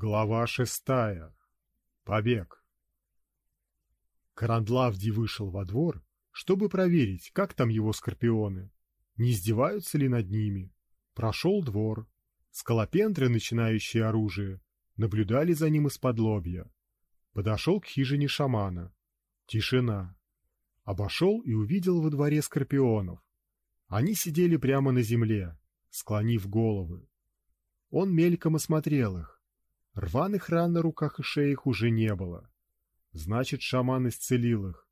Глава шестая. Побег. Карандлавди вышел во двор, чтобы проверить, как там его скорпионы, не издеваются ли над ними. Прошел двор. Скалопендры, начинающие оружие, наблюдали за ним из-под лобья. Подошел к хижине шамана. Тишина. Обошел и увидел во дворе скорпионов. Они сидели прямо на земле, склонив головы. Он мельком осмотрел их. Рваных ран на руках и шеях уже не было. Значит, шаман исцелил их.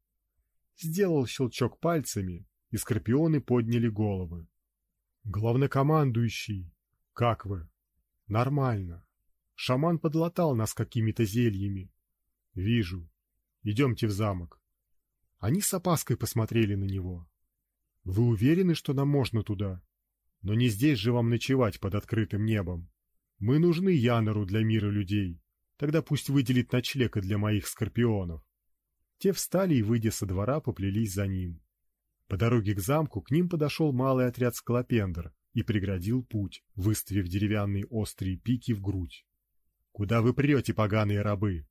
Сделал щелчок пальцами, и скорпионы подняли головы. Главнокомандующий, как вы? Нормально. Шаман подлатал нас какими-то зельями. Вижу. Идемте в замок. Они с опаской посмотрели на него. Вы уверены, что нам можно туда? Но не здесь же вам ночевать под открытым небом. Мы нужны Янору для мира людей. Тогда пусть выделит ночлег для моих скорпионов. Те встали и, выйдя со двора, поплелись за ним. По дороге к замку к ним подошел малый отряд скалопендр и преградил путь, выставив деревянные острые пики в грудь. Куда вы прете, поганые рабы?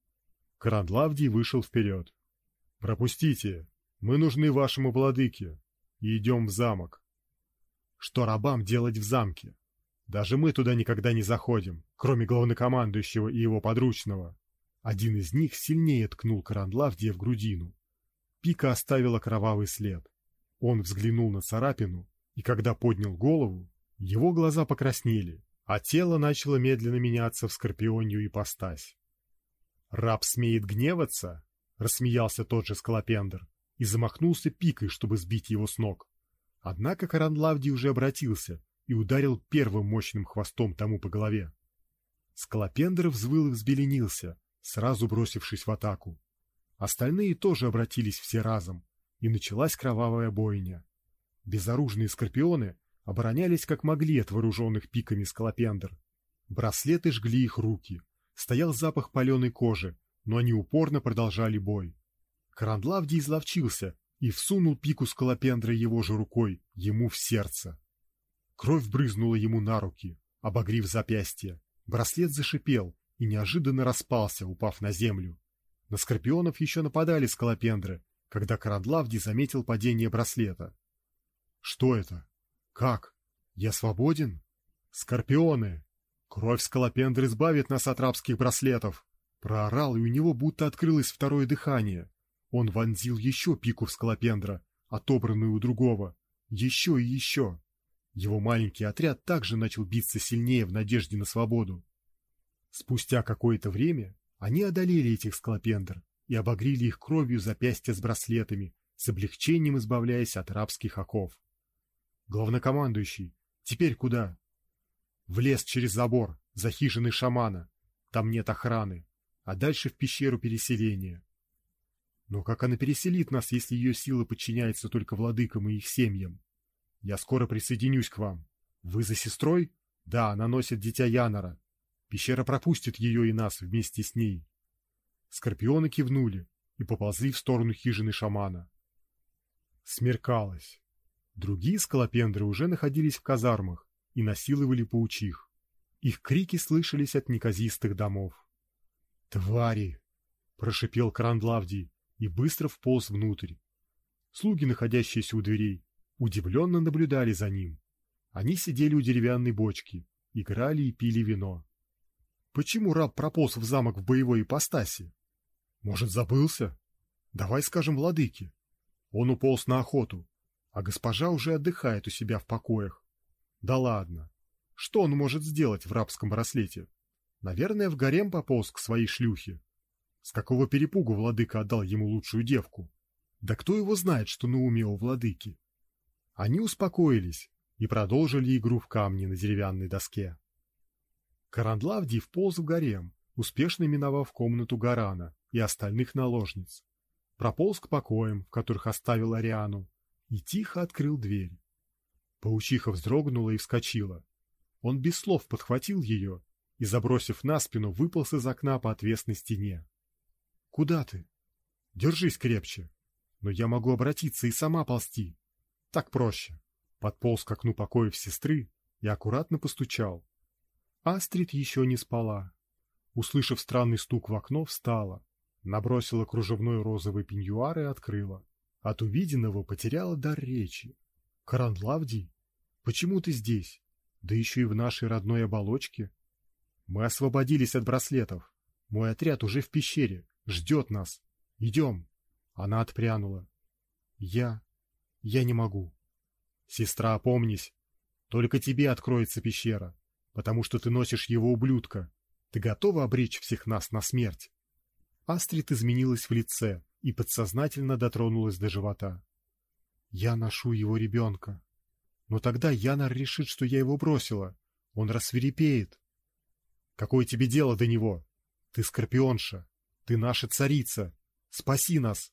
Карандлавдий вышел вперед. Пропустите, мы нужны вашему владыке и идем в замок. Что рабам делать в замке? Даже мы туда никогда не заходим, кроме главнокомандующего и его подручного. Один из них сильнее ткнул Карандлавдия в грудину. Пика оставила кровавый след. Он взглянул на царапину, и когда поднял голову, его глаза покраснели, а тело начало медленно меняться в скорпионью ипостась. «Раб смеет гневаться?» — рассмеялся тот же Скалопендр и замахнулся пикой, чтобы сбить его с ног. Однако Каранлавди уже обратился и ударил первым мощным хвостом тому по голове. Скалопендр взвыл и взбеленился, сразу бросившись в атаку. Остальные тоже обратились все разом, и началась кровавая бойня. Безоружные скорпионы оборонялись как могли от вооруженных пиками скалопендр. Браслеты жгли их руки, стоял запах паленой кожи, но они упорно продолжали бой. Карандлавди изловчился и всунул пику скалопендра его же рукой ему в сердце. Кровь брызнула ему на руки, обогрив запястье. Браслет зашипел и неожиданно распался, упав на землю. На скорпионов еще нападали скалопендры, когда Карандлавди заметил падение браслета. Что это? Как? Я свободен? Скорпионы! Кровь скалопендры избавит нас от рабских браслетов! Проорал, и у него будто открылось второе дыхание. Он вонзил еще пику в скалопендра, отобранную у другого. Еще и еще. Его маленький отряд также начал биться сильнее в надежде на свободу. Спустя какое-то время они одолели этих скалопендр и обогрели их кровью запястья с браслетами, с облегчением избавляясь от рабских оков. Главнокомандующий, теперь куда? В лес через забор, за хижиной шамана. Там нет охраны, а дальше в пещеру переселения. Но как она переселит нас, если ее сила подчиняется только владыкам и их семьям? Я скоро присоединюсь к вам. Вы за сестрой? Да, она носит дитя Янора. Пещера пропустит ее и нас вместе с ней. Скорпионы кивнули и поползли в сторону хижины шамана. Смеркалось. Другие скалопендры уже находились в казармах и насиловали паучих. Их крики слышались от неказистых домов. «Твари!» — прошипел Карандлавдий и быстро вполз внутрь. Слуги, находящиеся у дверей, удивленно наблюдали за ним. Они сидели у деревянной бочки, играли и пили вино. Почему раб прополз в замок в боевой ипостаси? Может, забылся? Давай скажем владыке. Он уполз на охоту, а госпожа уже отдыхает у себя в покоях. Да ладно. Что он может сделать в рабском браслете? Наверное, в гарем пополз к своей шлюхе. С какого перепугу владыка отдал ему лучшую девку? Да кто его знает, что на уме у владыки? Они успокоились и продолжили игру в камни на деревянной доске. Карандлавдий вполз в гарем, успешно миновав комнату Гарана и остальных наложниц. Прополз к покоям, в которых оставил Ариану, и тихо открыл дверь. Паучиха вздрогнула и вскочила. Он без слов подхватил ее и, забросив на спину, выполз из окна по отвесной стене. «Куда ты?» «Держись крепче. Но я могу обратиться и сама ползти. Так проще. Подполз к окну покоев сестры и аккуратно постучал. Астрид еще не спала. Услышав странный стук в окно, встала, набросила кружевной розовый пеньюар и открыла. От увиденного потеряла дар речи. Каранлавдий, почему ты здесь? Да еще и в нашей родной оболочке. Мы освободились от браслетов. Мой отряд уже в пещере, ждет нас. Идем. Она отпрянула. Я... я не могу. Сестра, опомнись. Только тебе откроется пещера, потому что ты носишь его ублюдка. Ты готова обречь всех нас на смерть? Астрид изменилась в лице и подсознательно дотронулась до живота. Я ношу его ребенка. Но тогда Янар решит, что я его бросила. Он рассверепеет. Какое тебе дело до него? Ты скорпионша. Ты наша царица. Спаси нас.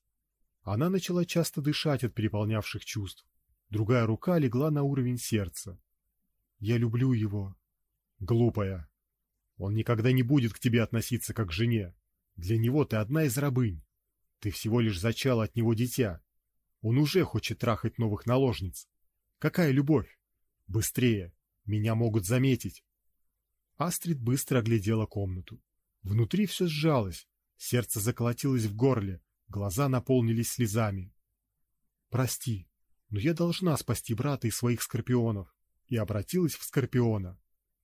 Она начала часто дышать от переполнявших чувств. Другая рука легла на уровень сердца. Я люблю его. Глупая. Он никогда не будет к тебе относиться как к жене. Для него ты одна из рабынь. Ты всего лишь зачала от него дитя. Он уже хочет трахать новых наложниц. Какая любовь? Быстрее. Меня могут заметить. Астрид быстро оглядела комнату. Внутри все сжалось, сердце заколотилось в горле, глаза наполнились слезами. Прости, но я должна спасти брата и своих скорпионов. И обратилась в скорпиона.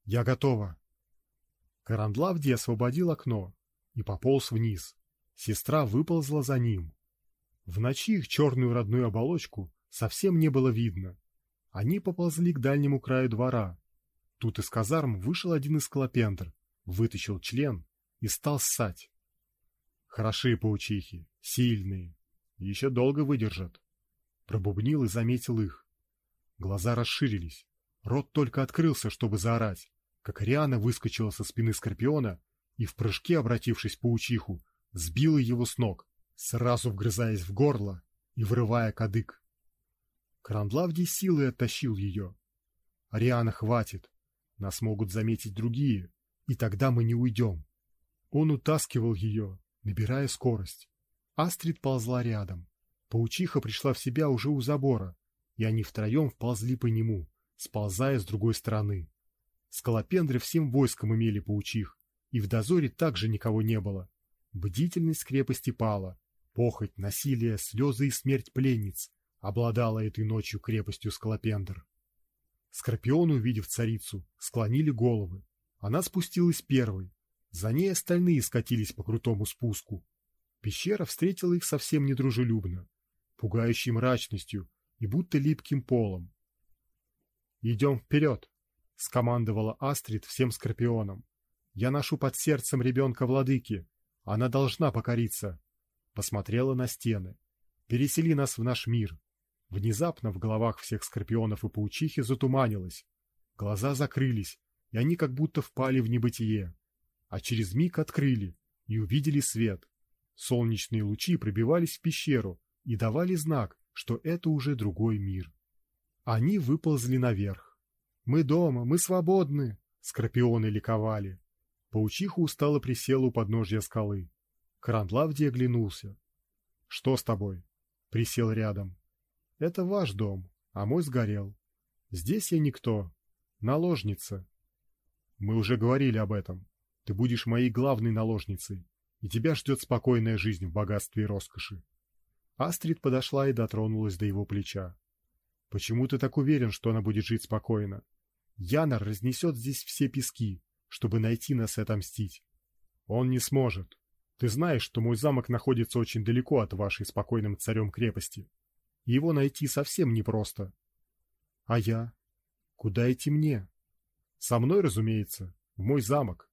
Я готова. Карандлавди освободил окно и пополз вниз. Сестра выползла за ним. В ночи их черную родную оболочку совсем не было видно. Они поползли к дальнему краю двора. Тут из казарм вышел один из клопендр, вытащил член и стал ссать. Хорошие паучихи, сильные, еще долго выдержат. Пробубнил и заметил их. Глаза расширились, рот только открылся, чтобы заорать, как Ариана выскочила со спины Скорпиона и в прыжке, обратившись паучиху, сбила его с ног сразу вгрызаясь в горло и вырывая кадык. Крандлавдий силой оттащил ее. Ариана хватит, нас могут заметить другие, и тогда мы не уйдем. Он утаскивал ее, набирая скорость. Астрид ползла рядом. Паучиха пришла в себя уже у забора, и они втроем вползли по нему, сползая с другой стороны. Скалопендры всем войском имели паучих, и в дозоре также никого не было. Бдительность крепости пала, Похоть, насилие, слезы и смерть пленниц обладала этой ночью крепостью Скалопендр. Скорпион, увидев царицу, склонили головы. Она спустилась первой. За ней остальные скатились по крутому спуску. Пещера встретила их совсем недружелюбно, пугающей мрачностью и будто липким полом. «Идем вперед!» — скомандовала Астрид всем скорпионам. «Я ношу под сердцем ребенка владыки. Она должна покориться посмотрела на стены. Пересели нас в наш мир. Внезапно в головах всех скорпионов и паучихи затуманилось. Глаза закрылись, и они как будто впали в небытие. А через миг открыли и увидели свет. Солнечные лучи пробивались в пещеру и давали знак, что это уже другой мир. Они выползли наверх. «Мы дома, мы свободны!» Скорпионы ликовали. Паучиха устало присела у подножья скалы. Крандлавди оглянулся. «Что с тобой?» Присел рядом. «Это ваш дом, а мой сгорел. Здесь я никто. Наложница». «Мы уже говорили об этом. Ты будешь моей главной наложницей, и тебя ждет спокойная жизнь в богатстве и роскоши». Астрид подошла и дотронулась до его плеча. «Почему ты так уверен, что она будет жить спокойно? Янар разнесет здесь все пески, чтобы найти нас и отомстить. Он не сможет. Ты знаешь, что мой замок находится очень далеко от вашей спокойным царем крепости. Его найти совсем непросто. А я? Куда идти мне? Со мной, разумеется, в мой замок.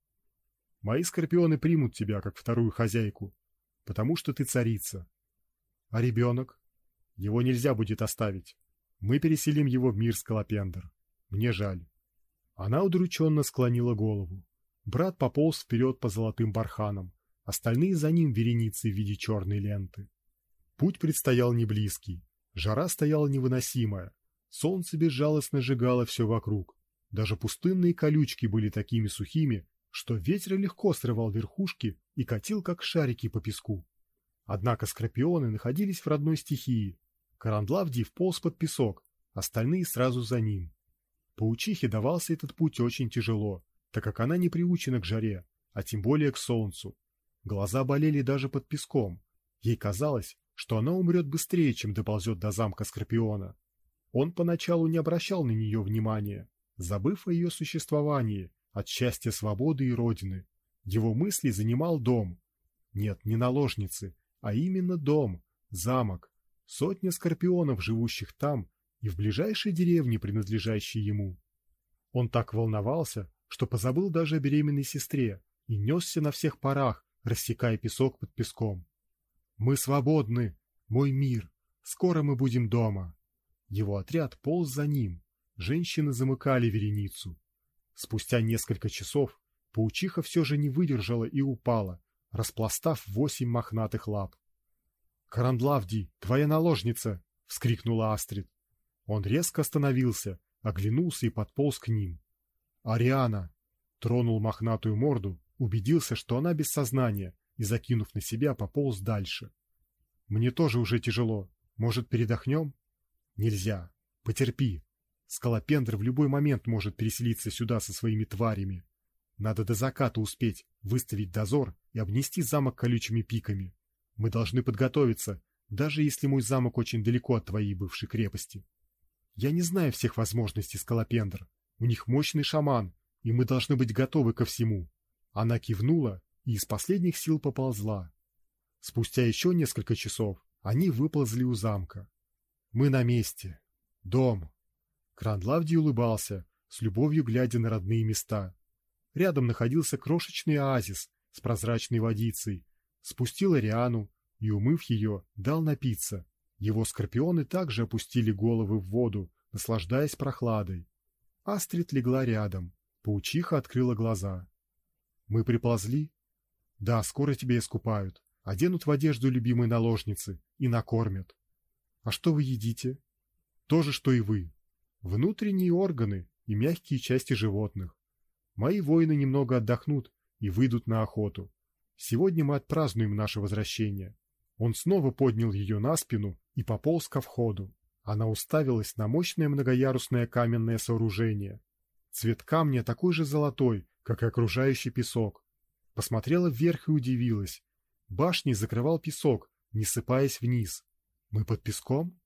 Мои скорпионы примут тебя как вторую хозяйку, потому что ты царица. А ребенок? Его нельзя будет оставить. Мы переселим его в мир Скалопендр. Мне жаль. Она удрученно склонила голову. Брат пополз вперед по золотым барханам, остальные за ним вереницей в виде черной ленты. Путь предстоял неблизкий, жара стояла невыносимая, солнце безжалостно сжигало все вокруг. Даже пустынные колючки были такими сухими, что ветер легко срывал верхушки и катил как шарики по песку. Однако скорпионы находились в родной стихии. Карандлавди вполз под песок, остальные сразу за ним. Паучихе давался этот путь очень тяжело, так как она не приучена к жаре, а тем более к солнцу. Глаза болели даже под песком. Ей казалось, что она умрет быстрее, чем доползет до замка Скорпиона. Он поначалу не обращал на нее внимания, забыв о ее существовании, от счастья свободы и родины. Его мысли занимал дом. Нет, не наложницы, а именно дом, замок, сотня скорпионов, живущих там и в ближайшей деревне, принадлежащей ему. Он так волновался, что позабыл даже о беременной сестре и несся на всех парах, рассекая песок под песком. «Мы свободны! Мой мир! Скоро мы будем дома!» Его отряд полз за ним. Женщины замыкали вереницу. Спустя несколько часов паучиха все же не выдержала и упала, распластав восемь мохнатых лап. «Карандлавди, твоя наложница!» — вскрикнула Астрид. Он резко остановился, оглянулся и подполз к ним. «Ариана!» — тронул мохнатую морду, убедился, что она без сознания, и, закинув на себя, пополз дальше. «Мне тоже уже тяжело. Может, передохнем?» «Нельзя. Потерпи. Скалопендр в любой момент может переселиться сюда со своими тварями. Надо до заката успеть выставить дозор и обнести замок колючими пиками. Мы должны подготовиться, даже если мой замок очень далеко от твоей бывшей крепости. Я не знаю всех возможностей Скалопендр. У них мощный шаман, и мы должны быть готовы ко всему. Она кивнула и из последних сил поползла. Спустя еще несколько часов они выползли у замка. Мы на месте. Дом. Кранлавди улыбался, с любовью глядя на родные места. Рядом находился крошечный оазис с прозрачной водицей. Спустил Ариану и, умыв ее, дал напиться. Его скорпионы также опустили головы в воду, наслаждаясь прохладой. Астрид легла рядом. Паучиха открыла глаза. Мы приползли? Да, скоро тебя искупают, оденут в одежду любимой наложницы и накормят. А что вы едите? То же, что и вы. Внутренние органы и мягкие части животных. Мои воины немного отдохнут и выйдут на охоту. Сегодня мы отпразднуем наше возвращение. Он снова поднял ее на спину и пополз ко входу. Она уставилась на мощное многоярусное каменное сооружение. Цвет камня такой же золотой, как и окружающий песок. Посмотрела вверх и удивилась. Башни закрывал песок, не сыпаясь вниз. Мы под песком?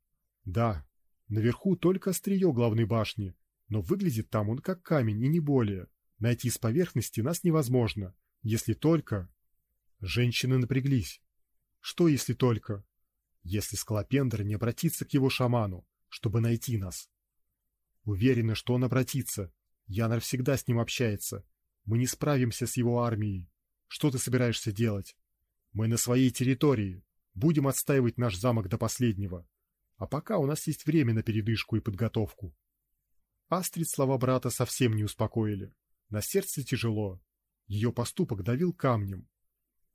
Да. Наверху только острие главной башни, но выглядит там он как камень и не более. Найти с поверхности нас невозможно, если только... Женщины напряглись. Что если только? Если Скалопендр не обратится к его шаману, чтобы найти нас? Уверена, что он обратится. Янар всегда с ним общается. Мы не справимся с его армией. Что ты собираешься делать? Мы на своей территории. Будем отстаивать наш замок до последнего. А пока у нас есть время на передышку и подготовку. Астрид слова брата совсем не успокоили. На сердце тяжело. Ее поступок давил камнем.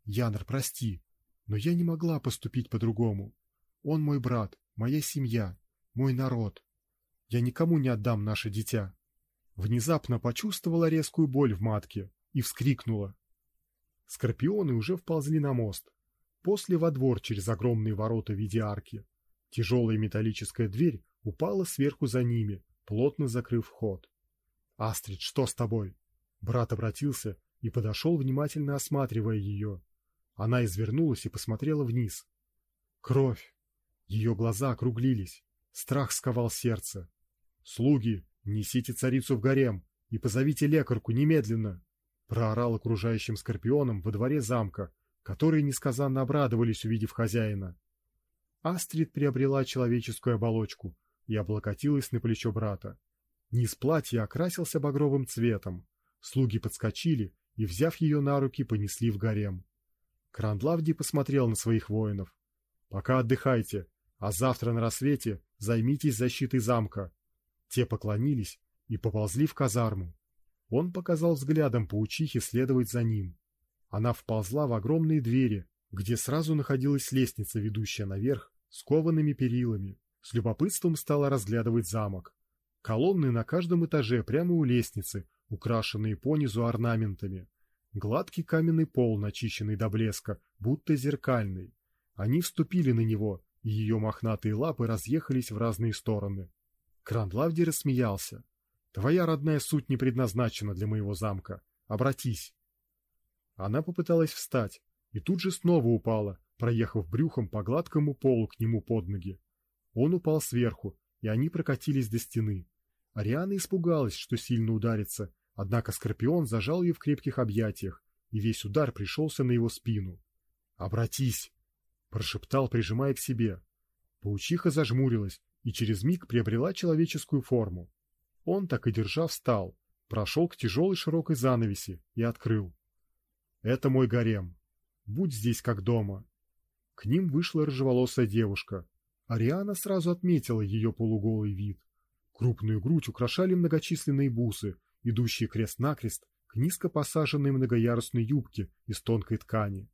Янар, прости, но я не могла поступить по-другому. Он мой брат, моя семья, мой народ. Я никому не отдам наше дитя. Внезапно почувствовала резкую боль в матке и вскрикнула. Скорпионы уже вползли на мост. После во двор через огромные ворота в виде арки. Тяжелая металлическая дверь упала сверху за ними, плотно закрыв вход. Астрид, что с тобой? Брат обратился и подошел, внимательно осматривая ее. Она извернулась и посмотрела вниз. Кровь. Ее глаза округлились. Страх сковал сердце. Слуги, несите царицу в гарем и позовите лекарку немедленно, проорал окружающим скорпионам во дворе замка, которые несказанно обрадовались, увидев хозяина. Астрид приобрела человеческую оболочку и облокотилась на плечо брата. Низ платья окрасился багровым цветом. Слуги подскочили и, взяв ее на руки, понесли в гарем. Крандлавди посмотрел на своих воинов. «Пока отдыхайте, а завтра на рассвете займитесь защитой замка». Те поклонились и поползли в казарму. Он показал взглядом паучихе следовать за ним. Она вползла в огромные двери, где сразу находилась лестница, ведущая наверх, с коваными перилами. С любопытством стала разглядывать замок. Колонны на каждом этаже прямо у лестницы, украшенные понизу орнаментами. Гладкий каменный пол, начищенный до блеска, будто зеркальный. Они вступили на него, и ее мохнатые лапы разъехались в разные стороны. Крандлавди рассмеялся. «Твоя родная суть не предназначена для моего замка. Обратись!» Она попыталась встать и тут же снова упала, проехав брюхом по гладкому полу к нему под ноги. Он упал сверху, и они прокатились до стены. Ариана испугалась, что сильно ударится, однако Скорпион зажал ее в крепких объятиях, и весь удар пришелся на его спину. «Обратись!» — прошептал, прижимая к себе. Паучиха зажмурилась и через миг приобрела человеческую форму. Он, так и держа, встал, прошел к тяжелой широкой занавеси и открыл. «Это мой гарем. Будь здесь как дома». К ним вышла рыжеволосая девушка. Ариана сразу отметила ее полуголый вид. Крупную грудь украшали многочисленные бусы, идущие крест-накрест к низко посаженной многоярусной юбке из тонкой ткани.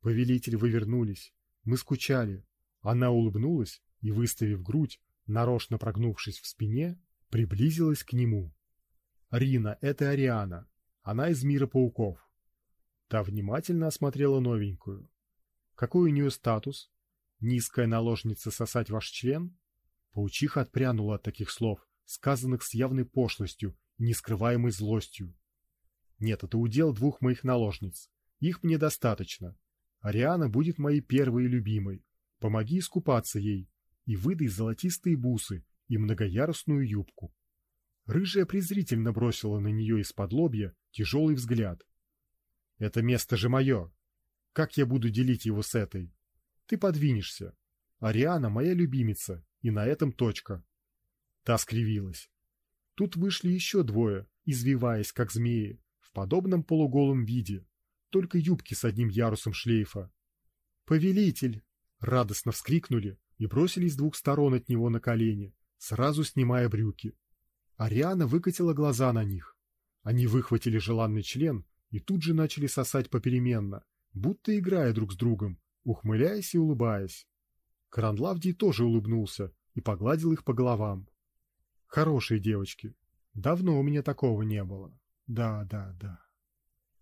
Повелитель, вы вернулись. Мы скучали. Она улыбнулась и, выставив грудь, нарочно прогнувшись в спине, приблизилась к нему. Рина, это Ариана. Она из мира пауков. Та внимательно осмотрела новенькую. Какой у нее статус? Низкая наложница сосать ваш член? Паучиха отпрянула от таких слов, сказанных с явной пошлостью и нескрываемой злостью. Нет, это удел двух моих наложниц. Их мне достаточно. Ариана будет моей первой любимой. Помоги искупаться ей и выдай золотистые бусы и многоярусную юбку. Рыжая презрительно бросила на нее из-под лобья тяжелый взгляд. Это место же мое. Как я буду делить его с этой? Ты подвинешься. Ариана моя любимица, и на этом точка. Та скривилась. Тут вышли еще двое, извиваясь как змеи, в подобном полуголом виде, только юбки с одним ярусом шлейфа. Повелитель! Радостно вскрикнули и бросились с двух сторон от него на колени, сразу снимая брюки. Ариана выкатила глаза на них. Они выхватили желанный член и тут же начали сосать попеременно, будто играя друг с другом, ухмыляясь и улыбаясь. Кранлавдий тоже улыбнулся и погладил их по головам. Хорошие девочки. Давно у меня такого не было. Да, да, да.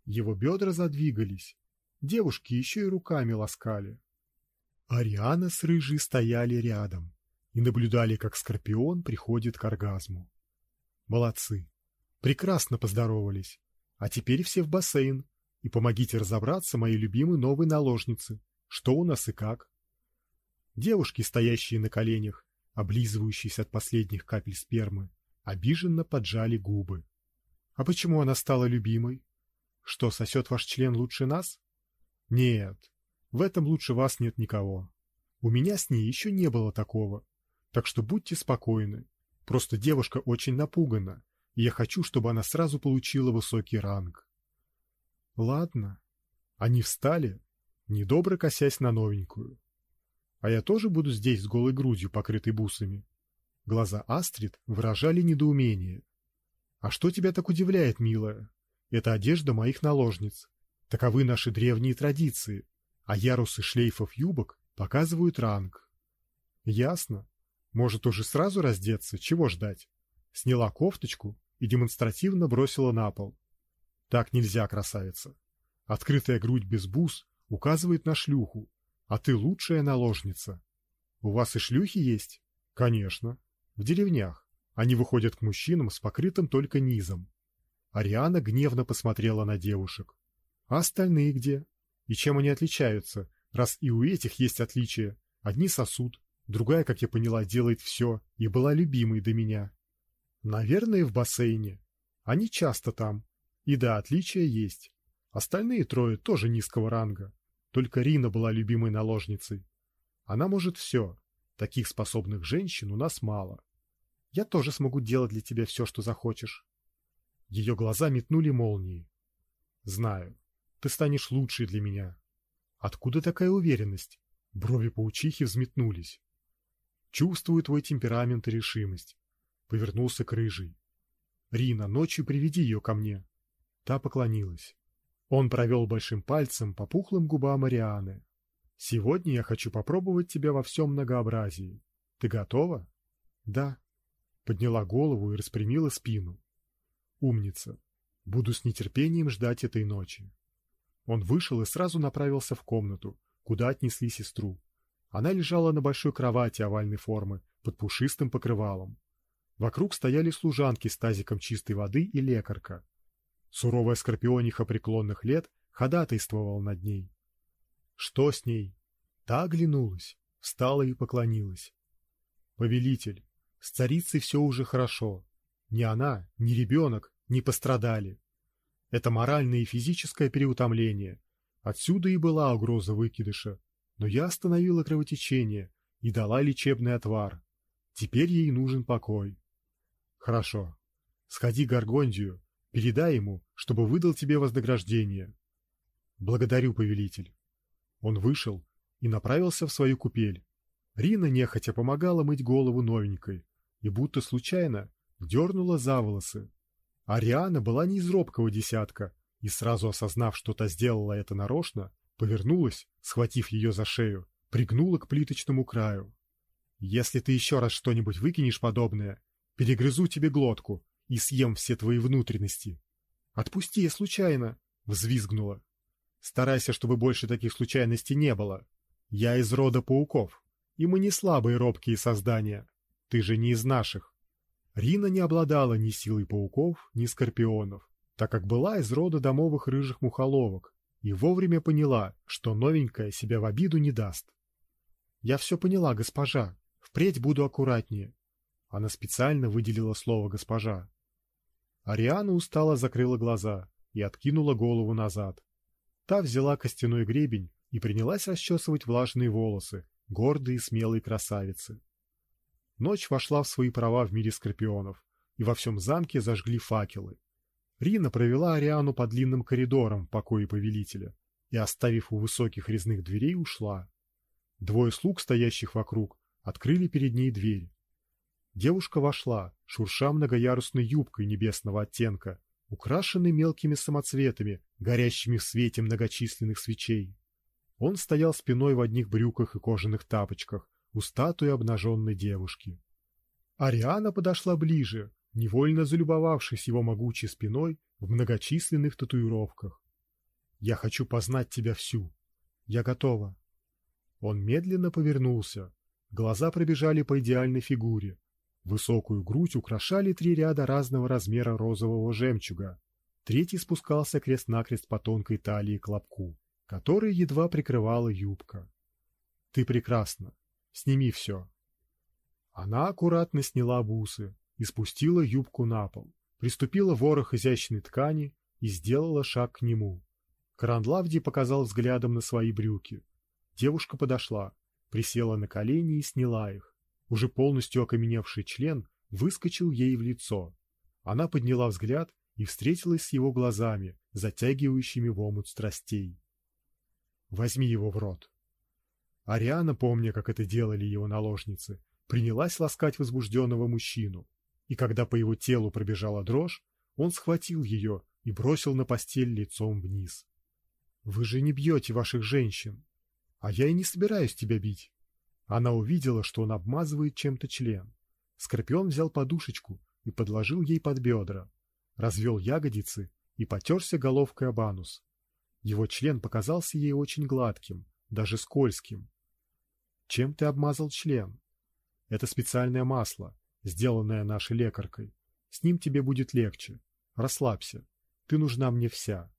Его бедра задвигались. Девушки еще и руками ласкали. Ариана с Рыжей стояли рядом и наблюдали, как Скорпион приходит к оргазму. Молодцы. Прекрасно поздоровались. А теперь все в бассейн. И помогите разобраться моей любимой новой наложнице. Что у нас и как. Девушки, стоящие на коленях, облизывающиеся от последних капель спермы, обиженно поджали губы. А почему она стала любимой? Что, сосет ваш член лучше нас? Нет, в этом лучше вас нет никого. У меня с ней еще не было такого. Так что будьте спокойны. Просто девушка очень напугана, и я хочу, чтобы она сразу получила высокий ранг. Ладно. Они встали, недобро косясь на новенькую. А я тоже буду здесь с голой грудью, покрытой бусами. Глаза Астрид выражали недоумение. А что тебя так удивляет, милая? Это одежда моих наложниц. Таковы наши древние традиции а ярусы шлейфов юбок показывают ранг. Ясно. Может уже сразу раздеться, чего ждать? Сняла кофточку и демонстративно бросила на пол. Так нельзя, красавица. Открытая грудь без бус указывает на шлюху, а ты лучшая наложница. У вас и шлюхи есть? Конечно. В деревнях. Они выходят к мужчинам с покрытым только низом. Ариана гневно посмотрела на девушек. А остальные где? И чем они отличаются, раз и у этих есть отличия? Одни сосут, другая, как я поняла, делает все и была любимой до меня. Наверное, в бассейне. Они часто там. И да, отличия есть. Остальные трое тоже низкого ранга. Только Рина была любимой наложницей. Она может все. Таких способных женщин у нас мало. Я тоже смогу делать для тебя все, что захочешь. Ее глаза метнули молнии. Знаю. Ты станешь лучшей для меня. Откуда такая уверенность? Брови паучихи взметнулись. Чувствую твой темперамент и решимость. Повернулся к рыжей. Рина, ночью приведи ее ко мне. Та поклонилась. Он провел большим пальцем по пухлым губам Марианы. Сегодня я хочу попробовать тебя во всем многообразии. Ты готова? Да. Подняла голову и распрямила спину. Умница. Буду с нетерпением ждать этой ночи. Он вышел и сразу направился в комнату, куда отнесли сестру. Она лежала на большой кровати овальной формы под пушистым покрывалом. Вокруг стояли служанки с тазиком чистой воды и лекарка. Суровая скорпиониха преклонных лет ходатайствовал над ней. Что с ней? Та оглянулась, встала и поклонилась. Повелитель, с царицей все уже хорошо. Ни она, ни ребенок не пострадали. Это моральное и физическое переутомление. Отсюда и была угроза выкидыша. Но я остановила кровотечение и дала лечебный отвар. Теперь ей нужен покой. Хорошо. Сходи к Гаргондию, передай ему, чтобы выдал тебе вознаграждение. Благодарю, повелитель. Он вышел и направился в свою купель. Рина нехотя помогала мыть голову новенькой и будто случайно дернула за волосы. Ариана была не из робкого десятка и сразу осознав, что та сделала это нарочно, повернулась, схватив ее за шею, пригнула к плиточному краю. Если ты еще раз что-нибудь выкинешь подобное, перегрызу тебе глотку и съем все твои внутренности. Отпусти, я случайно, взвизгнула. Старайся, чтобы больше таких случайностей не было. Я из рода пауков и мы не слабые робкие создания. Ты же не из наших. Рина не обладала ни силой пауков, ни скорпионов, так как была из рода домовых рыжих мухоловок и вовремя поняла, что новенькая себя в обиду не даст. Я все поняла, госпожа. Впредь буду аккуратнее. Она специально выделила слово госпожа. Ариана устало закрыла глаза и откинула голову назад. Та взяла костяной гребень и принялась расчесывать влажные волосы, гордой и смелой красавицы. Ночь вошла в свои права в мире скорпионов, и во всем замке зажгли факелы. Рина провела Ариану по длинным коридорам в покое повелителя и, оставив у высоких резных дверей, ушла. Двое слуг, стоящих вокруг, открыли перед ней дверь. Девушка вошла, шурша многоярусной юбкой небесного оттенка, украшенной мелкими самоцветами, горящими в свете многочисленных свечей. Он стоял спиной в одних брюках и кожаных тапочках у статуи обнаженной девушки. Ариана подошла ближе, невольно залюбовавшись его могучей спиной в многочисленных татуировках. Я хочу познать тебя всю. Я готова. Он медленно повернулся. Глаза пробежали по идеальной фигуре. Высокую грудь украшали три ряда разного размера розового жемчуга. Третий спускался крест-накрест по тонкой талии к лобку который едва прикрывала юбка. Ты прекрасна. Сними все. Она аккуратно сняла бусы и спустила юбку на пол, приступила ворох изящной ткани и сделала шаг к нему. Карандлавди показал взглядом на свои брюки. Девушка подошла, присела на колени и сняла их. Уже полностью окаменевший член выскочил ей в лицо. Она подняла взгляд и встретилась с его глазами, затягивающими в омут страстей. Возьми его в рот. Ариана, помня, как это делали его наложницы, принялась ласкать возбужденного мужчину, и когда по его телу пробежала дрожь, он схватил ее и бросил на постель лицом вниз. Вы же не бьете ваших женщин, а я и не собираюсь тебя бить. Она увидела, что он обмазывает чем-то член. Скорпион взял подушечку и подложил ей под бедра, развел ягодицы и потерся головкой об анус. Его член показался ей очень гладким, даже скользким. Чем ты обмазал член? Это специальное масло, сделанное нашей лекаркой. С ним тебе будет легче. Расслабься. Ты нужна мне вся.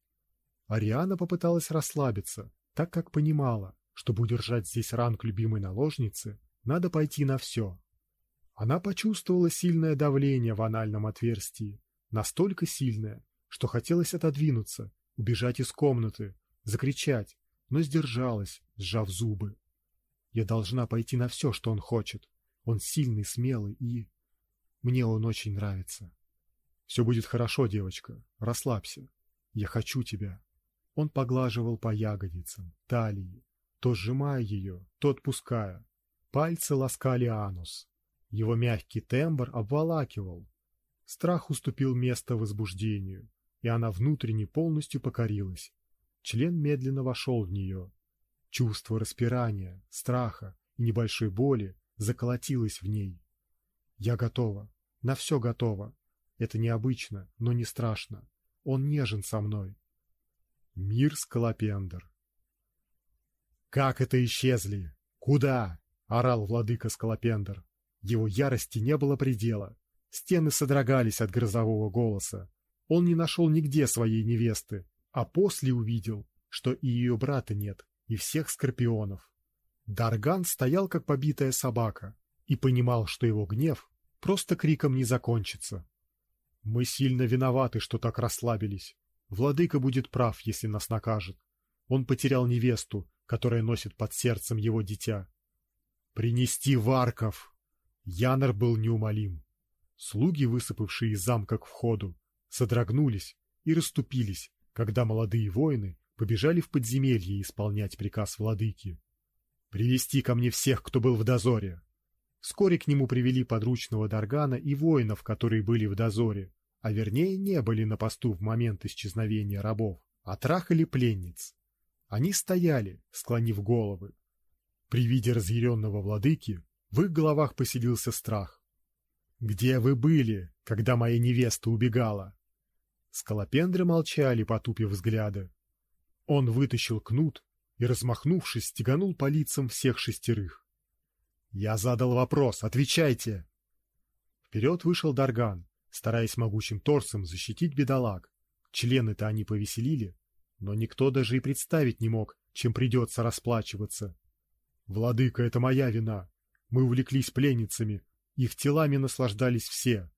Ариана попыталась расслабиться, так как понимала, чтобы удержать здесь ранг любимой наложницы, надо пойти на все. Она почувствовала сильное давление в анальном отверстии, настолько сильное, что хотелось отодвинуться убежать из комнаты, закричать, но сдержалась, сжав зубы. Я должна пойти на все, что он хочет. Он сильный, смелый и... Мне он очень нравится. Все будет хорошо, девочка. Расслабься. Я хочу тебя. Он поглаживал по ягодицам, талии, то сжимая ее, то отпуская. Пальцы ласкали анус. Его мягкий тембр обволакивал. Страх уступил место возбуждению и она внутренне полностью покорилась. Член медленно вошел в нее. Чувство распирания, страха и небольшой боли заколотилось в ней. Я готова, на все готова. Это необычно, но не страшно. Он нежен со мной. Мир Скалопендр. Как это исчезли? Куда? орал владыка Скалопендр. Его ярости не было предела. Стены содрогались от грозового голоса. Он не нашел нигде своей невесты, А после увидел, что и ее брата нет, и всех скорпионов. Дарган стоял как побитая собака и понимал, что его гнев просто криком не закончится. Мы сильно виноваты, что так расслабились. Владыка будет прав, если нас накажет. Он потерял невесту, которая носит под сердцем его дитя. Принести варков! Янор был неумолим. Слуги, высыпавшие из замка к входу, содрогнулись и расступились, когда молодые воины побежали в подземелье исполнять приказ владыки. Привести ко мне всех, кто был в дозоре. Вскоре к нему привели подручного Даргана и воинов, которые были в дозоре, а вернее не были на посту в момент исчезновения рабов, а трахали пленниц. Они стояли, склонив головы. При виде разъяренного владыки в их головах поселился страх. «Где вы были, когда моя невеста убегала?» Скалопендры молчали, потупив взгляды. Он вытащил кнут и, размахнувшись, стеганул по лицам всех шестерых. Я задал вопрос, отвечайте. Вперед вышел Дарган, стараясь могучим торсом защитить бедолаг. Члены-то они повеселили, но никто даже и представить не мог, чем придется расплачиваться. Владыка, это моя вина. Мы увлеклись пленницами, их телами наслаждались все.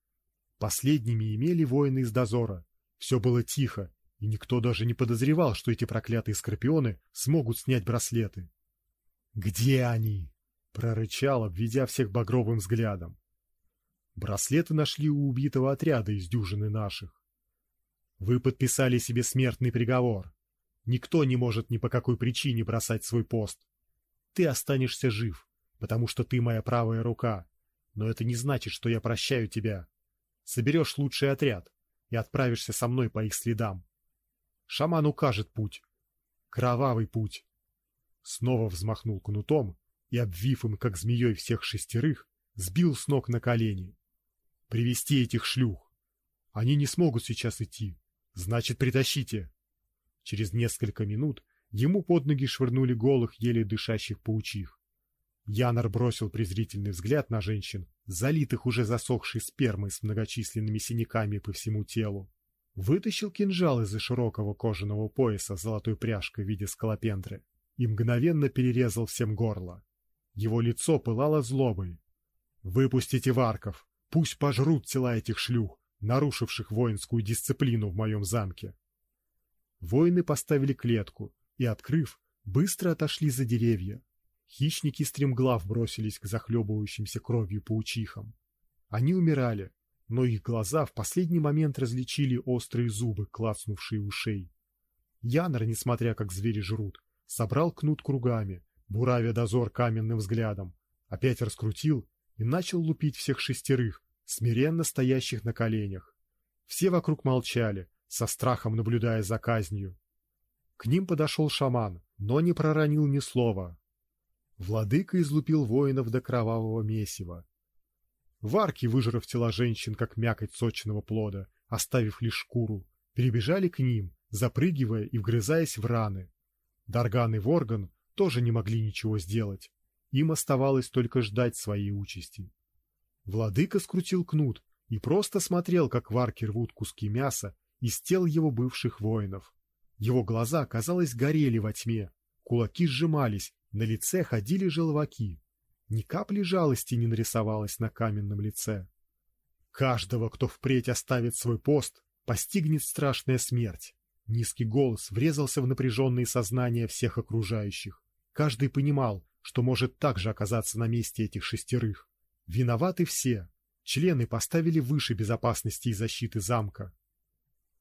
Последними имели воины из дозора. Все было тихо, и никто даже не подозревал, что эти проклятые скорпионы смогут снять браслеты. Где они? прорычал, обведя всех багровым взглядом. Браслеты нашли у убитого отряда из дюжины наших. Вы подписали себе смертный приговор. Никто не может ни по какой причине бросать свой пост. Ты останешься жив, потому что ты моя правая рука. Но это не значит, что я прощаю тебя. Соберешь лучший отряд и отправишься со мной по их следам. Шаман укажет путь. Кровавый путь. Снова взмахнул кнутом, и, обвив им, как змеей всех шестерых, сбил с ног на колени. Привести этих шлюх. Они не смогут сейчас идти. Значит, притащите. Через несколько минут ему под ноги швырнули голых, еле дышащих паучих. Янор бросил презрительный взгляд на женщин, залитых уже засохшей спермой с многочисленными синяками по всему телу. Вытащил кинжал из-за широкого кожаного пояса золотой пряжкой в виде скалопендры и мгновенно перерезал всем горло. Его лицо пылало злобой. «Выпустите варков! Пусть пожрут тела этих шлюх, нарушивших воинскую дисциплину в моем замке!» Воины поставили клетку и, открыв, быстро отошли за деревья. Хищники стремглав бросились к захлебывающимся кровью паучихам. Они умирали, но их глаза в последний момент различили острые зубы, клацнувшие ушей. Янор, несмотря как звери жрут, собрал кнут кругами буравя дозор каменным взглядом, опять раскрутил и начал лупить всех шестерых, смиренно стоящих на коленях. Все вокруг молчали, со страхом наблюдая за казнью. К ним подошел шаман, но не проронил ни слова. Владыка излупил воинов до кровавого месива. Варки, выжрав тела женщин, как мякоть сочного плода, оставив лишь шкуру, перебежали к ним, запрыгивая и вгрызаясь в раны. Дарган и Ворган тоже не могли ничего сделать. Им оставалось только ждать своей участи. Владыка скрутил кнут и просто смотрел, как варки рвут куски мяса из тел его бывших воинов. Его глаза, казалось, горели во тьме, кулаки сжимались, на лице ходили желваки. Ни капли жалости не нарисовалось на каменном лице. Каждого, кто впредь оставит свой пост, постигнет страшная смерть. Низкий голос врезался в напряженные сознания всех окружающих. Каждый понимал, что может также оказаться на месте этих шестерых. Виноваты все. Члены поставили выше безопасности и защиты замка.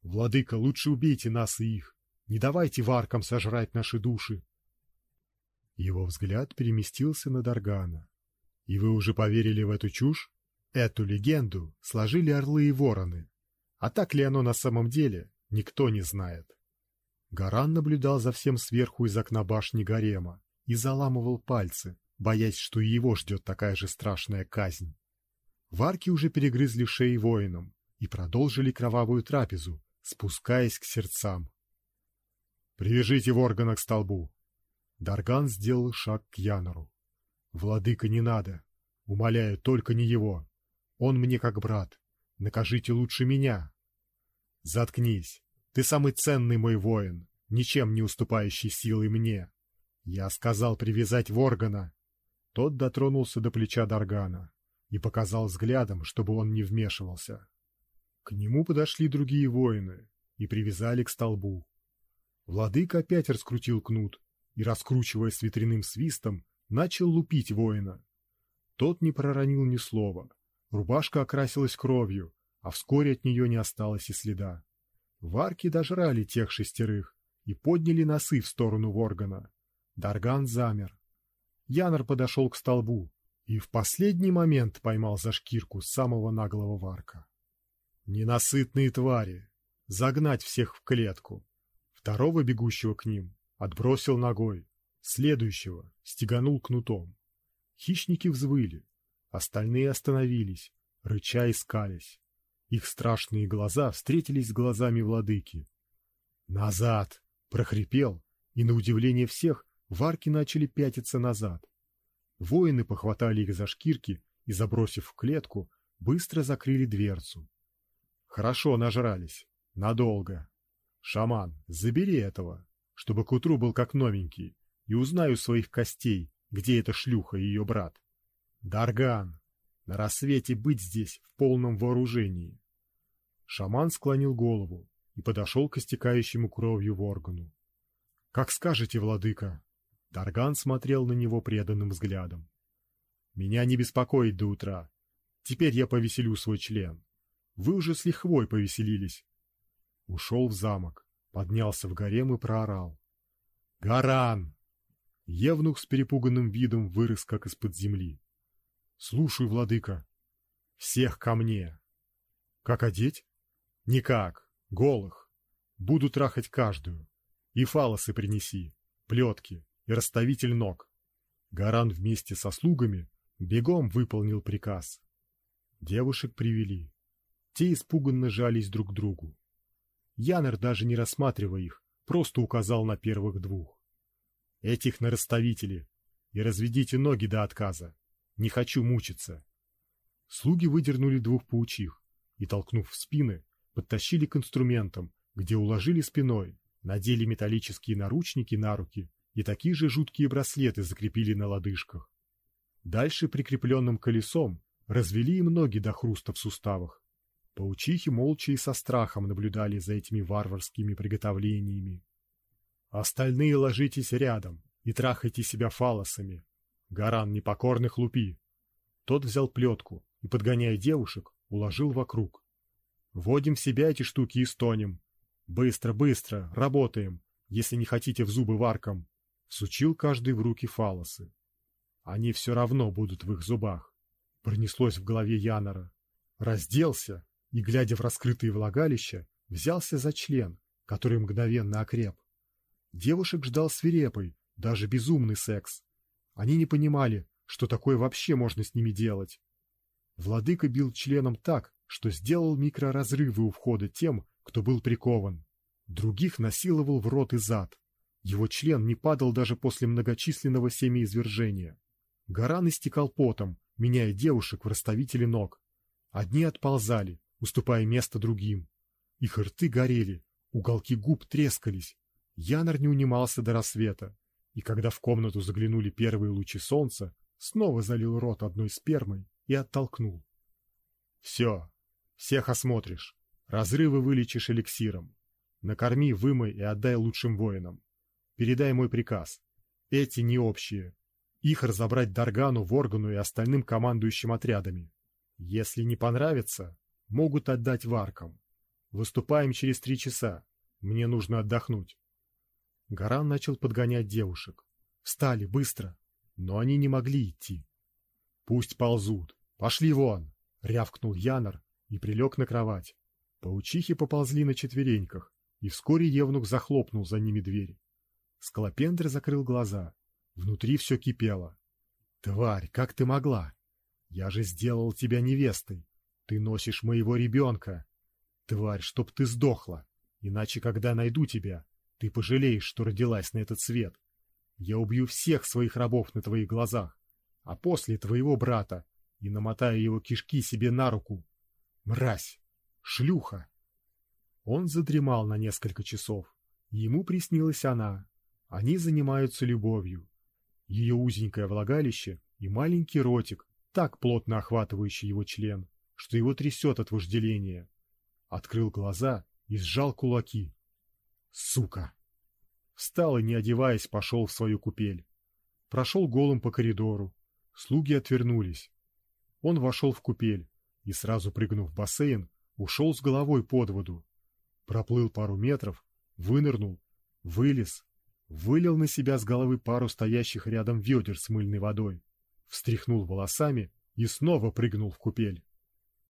Владыка, лучше убейте нас и их. Не давайте варкам сожрать наши души. Его взгляд переместился на Даргана. И вы уже поверили в эту чушь? Эту легенду сложили орлы и вороны. А так ли оно на самом деле, никто не знает. Гаран наблюдал за всем сверху из окна башни гарема и заламывал пальцы, боясь, что и его ждет такая же страшная казнь. Варки уже перегрызли шеи воинам и продолжили кровавую трапезу, спускаясь к сердцам. «Привяжите Воргана к столбу!» Дарган сделал шаг к Янору. «Владыка, не надо! Умоляю, только не его! Он мне как брат! Накажите лучше меня!» «Заткнись! Ты самый ценный мой воин, ничем не уступающий силой мне. Я сказал привязать Воргана. Тот дотронулся до плеча Даргана и показал взглядом, чтобы он не вмешивался. К нему подошли другие воины и привязали к столбу. Владыка опять раскрутил кнут и, раскручивая с ветряным свистом, начал лупить воина. Тот не проронил ни слова. Рубашка окрасилась кровью, а вскоре от нее не осталось и следа. Варки дожрали тех шестерых и подняли носы в сторону Воргана. Дарган замер. Янор подошел к столбу и в последний момент поймал за шкирку самого наглого Варка. Ненасытные твари! Загнать всех в клетку! Второго бегущего к ним отбросил ногой, следующего стеганул кнутом. Хищники взвыли, остальные остановились, рыча искались. Их страшные глаза встретились с глазами владыки. «Назад!» — прохрипел, и на удивление всех варки начали пятиться назад. Воины похватали их за шкирки и, забросив в клетку, быстро закрыли дверцу. Хорошо нажрались. Надолго. Шаман, забери этого, чтобы к утру был как новенький, и узнаю своих костей, где эта шлюха и ее брат. Дарган, на рассвете быть здесь в полном вооружении. Шаман склонил голову и подошел к истекающему кровью Воргану. Как скажете, владыка. Дарган смотрел на него преданным взглядом. Меня не беспокоит до утра. Теперь я повеселю свой член. Вы уже с лихвой повеселились. Ушел в замок, поднялся в гарем и проорал: "Гаран!" Евнух с перепуганным видом вырос как из-под земли. Слушаю, владыка. Всех ко мне. Как одеть? Никак. Голых. Буду трахать каждую. И фалосы принеси, плетки и расставитель ног. Гаран вместе со слугами бегом выполнил приказ. Девушек привели. Те испуганно жались друг к другу. Янер, даже не рассматривая их, просто указал на первых двух. Этих на расставители. И разведите ноги до отказа. Не хочу мучиться. Слуги выдернули двух паучих и, толкнув в спины, подтащили к инструментам, где уложили спиной, надели металлические наручники на руки и такие же жуткие браслеты закрепили на лодыжках. Дальше прикрепленным колесом развели им ноги до хруста в суставах. Паучихи молча и со страхом наблюдали за этими варварскими приготовлениями. Остальные ложитесь рядом и трахайте себя фалосами, Гаран непокорных лупи. Тот взял плетку и, подгоняя девушек, уложил вокруг. Вводим в себя эти штуки и стонем. Быстро, быстро, работаем, если не хотите в зубы варкам. Сучил каждый в руки фалосы. Они все равно будут в их зубах. Пронеслось в голове Янора. Разделся и, глядя в раскрытые влагалища, взялся за член, который мгновенно окреп. Девушек ждал свирепый, даже безумный секс. Они не понимали, что такое вообще можно с ними делать. Владыка бил членом так, что сделал микроразрывы у входа тем, кто был прикован. Других насиловал в рот и зад. Его член не падал даже после многочисленного семяизвержения. Гаран истекал потом, меняя девушек в расставители ног. Одни отползали, уступая место другим. Их рты горели, уголки губ трескались. Янор не унимался до рассвета и когда в комнату заглянули первые лучи солнца, снова залил рот одной спермой и оттолкнул. Все, всех осмотришь, разрывы вылечишь эликсиром. Накорми, вымой и отдай лучшим воинам. Передай мой приказ. Эти не общие. Их разобрать Даргану, Воргану и остальным командующим отрядами. Если не понравится, могут отдать варкам. Выступаем через три часа. Мне нужно отдохнуть. Гаран начал подгонять девушек. Встали быстро, но они не могли идти. Пусть ползут. Пошли вон, рявкнул Янор и прилег на кровать. Паучихи поползли на четвереньках, и вскоре Евнух захлопнул за ними дверь. Склопендр закрыл глаза. Внутри все кипело. Тварь, как ты могла? Я же сделал тебя невестой. Ты носишь моего ребенка. Тварь, чтоб ты сдохла. Иначе, когда найду тебя, ты пожалеешь, что родилась на этот свет. Я убью всех своих рабов на твоих глазах, а после твоего брата и намотаю его кишки себе на руку. Мразь! Шлюха! Он задремал на несколько часов. Ему приснилась она. Они занимаются любовью. Ее узенькое влагалище и маленький ротик, так плотно охватывающий его член, что его трясет от вожделения. Открыл глаза и сжал кулаки. Сука! Встал и, не одеваясь, пошел в свою купель. Прошел голым по коридору. Слуги отвернулись. Он вошел в купель и, сразу прыгнув в бассейн, ушел с головой под воду. Проплыл пару метров, вынырнул, вылез, вылил на себя с головы пару стоящих рядом ведер с мыльной водой, встряхнул волосами и снова прыгнул в купель.